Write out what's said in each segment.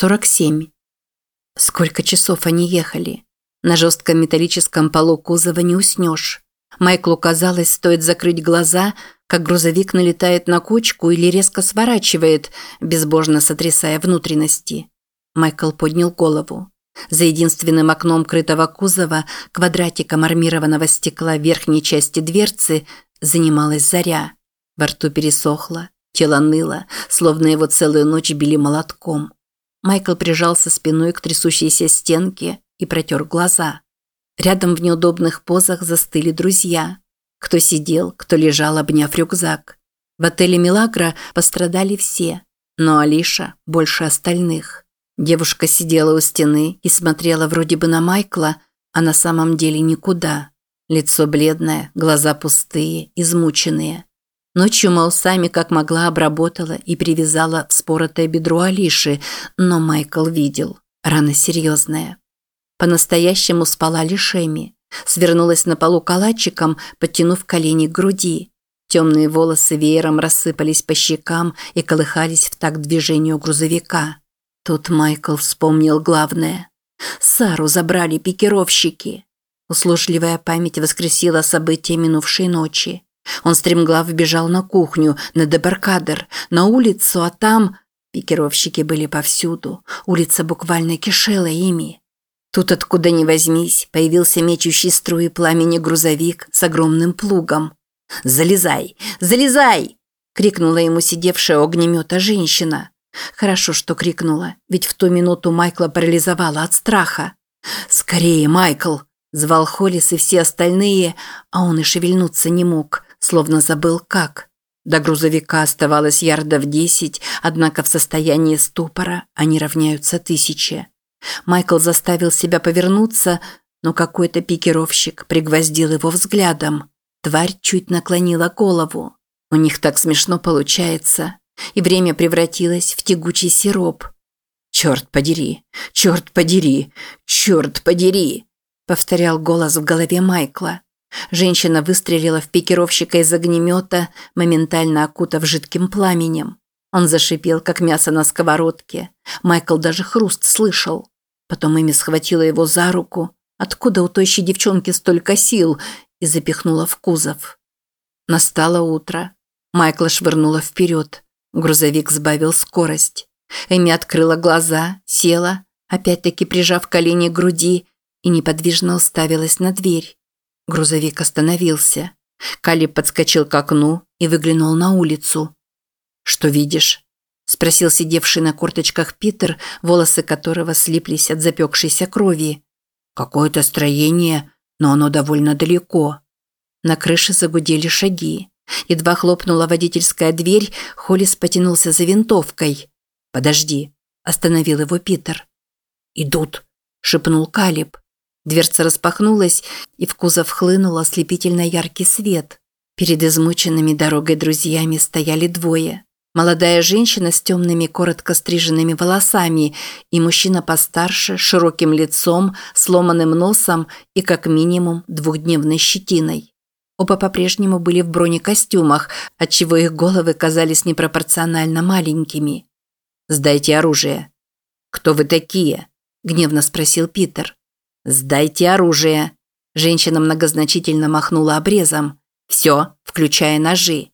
47. Сколько часов они ехали? На жестком металлическом полу кузова не уснешь. Майклу казалось, стоит закрыть глаза, как грузовик налетает на кочку или резко сворачивает, безбожно сотрясая внутренности. Майкл поднял голову. За единственным окном крытого кузова, квадратиком армированного стекла верхней части дверцы, занималась заря. Во рту пересохло, тело ныло, словно его целую ночь били молотком. Майкл прижался спиной к трясущейся стенке и протер глаза. Рядом в неудобных позах застыли друзья. Кто сидел, кто лежал, обняв рюкзак. В отеле «Милагра» пострадали все, но Алиша больше остальных. Девушка сидела у стены и смотрела вроде бы на Майкла, а на самом деле никуда. Лицо бледное, глаза пустые, измученные. Ночью Маусами как могла обработала и привязала вспоротое бедро Алиши, но Майкл видел. Рана серьезная. По-настоящему спала Лишеми. Свернулась на полу калачиком, подтянув колени к груди. Темные волосы веером рассыпались по щекам и колыхались в такт движению грузовика. Тут Майкл вспомнил главное. Сару забрали пикировщики. Услужливая память воскресила события минувшей ночи. Он стремглав бежал на кухню, на дебаркадер, на улицу, а там... Пикировщики были повсюду. Улица буквально кишела ими. Тут откуда ни возьмись, появился мечущий струи пламени грузовик с огромным плугом. «Залезай! Залезай!» – крикнула ему сидевшая огнемета женщина. Хорошо, что крикнула, ведь в ту минуту Майкла парализовала от страха. «Скорее, Майкл!» – звал Холлис и все остальные, а он и шевельнуться не мог – словно забыл как. До грузовика оставалось ярдов десять, однако в состоянии ступора они равняются тысяче. Майкл заставил себя повернуться, но какой-то пикировщик пригвоздил его взглядом. Тварь чуть наклонила голову. У них так смешно получается, и время превратилось в тягучий сироп. «Черт подери! Черт подери! Черт подери!» повторял голос в голове Майкла. Женщина выстрелила в пикировщика из огнемета, моментально окутав жидким пламенем. Он зашипел, как мясо на сковородке. Майкл даже хруст слышал. Потом Эми схватила его за руку. Откуда у тощей девчонки столько сил? И запихнула в кузов. Настало утро. Майкла швырнула вперед. Грузовик сбавил скорость. Эми открыла глаза, села, опять-таки прижав колени к груди, и неподвижно уставилась на дверь. Грузовик остановился. Кали подскочил к окну и выглянул на улицу. «Что видишь?» – спросил сидевший на корточках Питер, волосы которого слиплись от запекшейся крови. «Какое-то строение, но оно довольно далеко». На крыше загудели шаги. Едва хлопнула водительская дверь, Холлис потянулся за винтовкой. «Подожди», – остановил его Питер. «Идут», – шепнул Калиб. Дверца распахнулась, и в кузов хлынул ослепительно яркий свет. Перед измученными дорогой друзьями стояли двое. Молодая женщина с темными коротко стриженными волосами и мужчина постарше, широким лицом, сломанным носом и как минимум двухдневной щетиной. Оба по-прежнему были в бронекостюмах, отчего их головы казались непропорционально маленькими. «Сдайте оружие». «Кто вы такие?» – гневно спросил Питер. «Сдайте оружие!» Женщина многозначительно махнула обрезом. «Все, включая ножи».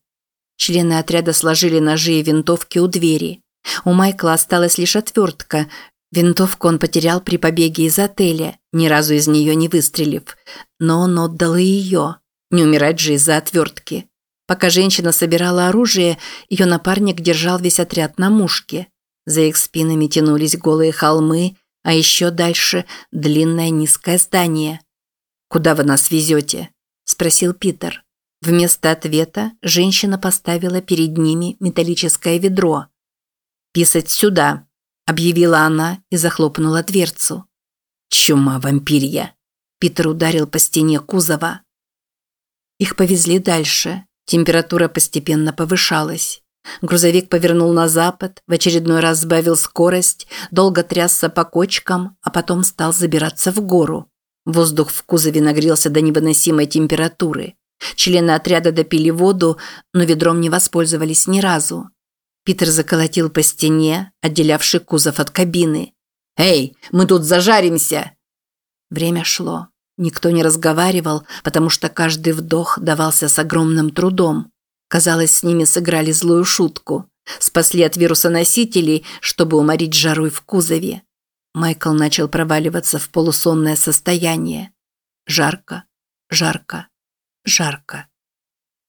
Члены отряда сложили ножи и винтовки у двери. У Майкла осталась лишь отвертка. Винтовку он потерял при побеге из отеля, ни разу из нее не выстрелив. Но он отдал и ее. Не умирать же из-за отвертки. Пока женщина собирала оружие, ее напарник держал весь отряд на мушке. За их спинами тянулись голые холмы, а еще дальше длинное низкое здание. «Куда вы нас везете?» – спросил Питер. Вместо ответа женщина поставила перед ними металлическое ведро. «Писать сюда», – объявила она и захлопнула дверцу. «Чума вампирья!» – Питер ударил по стене кузова. Их повезли дальше. Температура постепенно повышалась. Грузовик повернул на запад, в очередной раз сбавил скорость, долго трясся по кочкам, а потом стал забираться в гору. Воздух в кузове нагрелся до невыносимой температуры. Члены отряда допили воду, но ведром не воспользовались ни разу. Питер заколотил по стене, отделявший кузов от кабины. «Эй, мы тут зажаримся!» Время шло. Никто не разговаривал, потому что каждый вдох давался с огромным трудом. Казалось, с ними сыграли злую шутку. Спасли от вирусоносителей, чтобы уморить жарой в кузове. Майкл начал проваливаться в полусонное состояние. Жарко, жарко, жарко.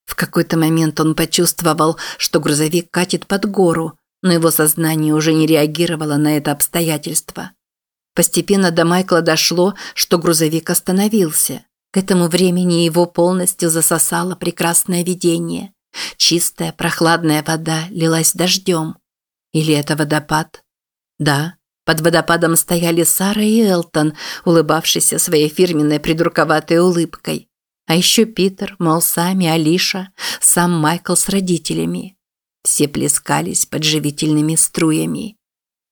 В какой-то момент он почувствовал, что грузовик катит под гору, но его сознание уже не реагировало на это обстоятельство. Постепенно до Майкла дошло, что грузовик остановился. К этому времени его полностью засосало прекрасное видение. Чистая, прохладная вода лилась дождем. Или это водопад? Да, под водопадом стояли Сара и Элтон, улыбавшиеся своей фирменной придурковатой улыбкой. А еще Питер, мол, сами, Алиша, сам Майкл с родителями. Все плескались под живительными струями.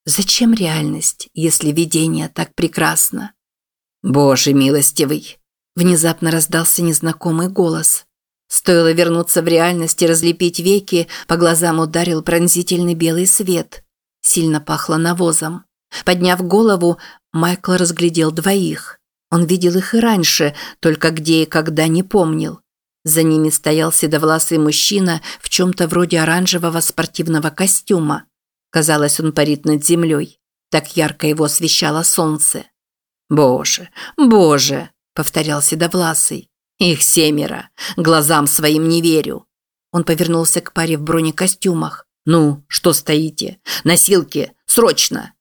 Зачем реальность, если видение так прекрасно? «Боже милостивый!» Внезапно раздался незнакомый голос. Стоило вернуться в реальность и разлепить веки, по глазам ударил пронзительный белый свет. Сильно пахло навозом. Подняв голову, Майкл разглядел двоих. Он видел их и раньше, только где и когда не помнил. За ними стоял седовласый мужчина в чем-то вроде оранжевого спортивного костюма. Казалось, он парит над землей. Так ярко его освещало солнце. «Боже, боже!» – повторял седовласый. «Их семеро! Глазам своим не верю!» Он повернулся к паре в бронекостюмах. «Ну, что стоите? Носилки! Срочно!»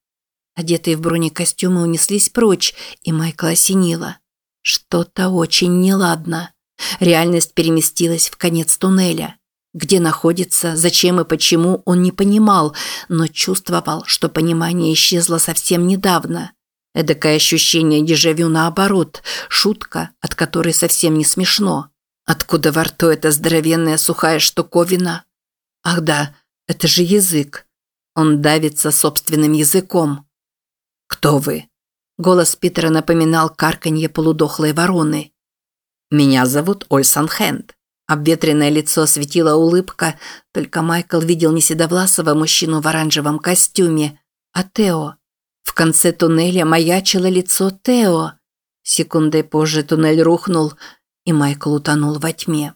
Одетые в бронекостюмы унеслись прочь, и Майкла осенило. Что-то очень неладно. Реальность переместилась в конец туннеля. Где находится, зачем и почему, он не понимал, но чувствовал, что понимание исчезло совсем недавно. Эдакое ощущение дежавю наоборот, шутка, от которой совсем не смешно. Откуда во рту эта здоровенная сухая штуковина? Ах да, это же язык. Он давится собственным языком. «Кто вы?» Голос Питера напоминал карканье полудохлой вороны. «Меня зовут Ольсан Хэнд». Обветренное лицо осветила улыбка, только Майкл видел не седовласого мужчину в оранжевом костюме, а Тео. Конце туннеля маячило лицо Тео. Секундой позже туннель рухнул, и Майкл утонул во тьме.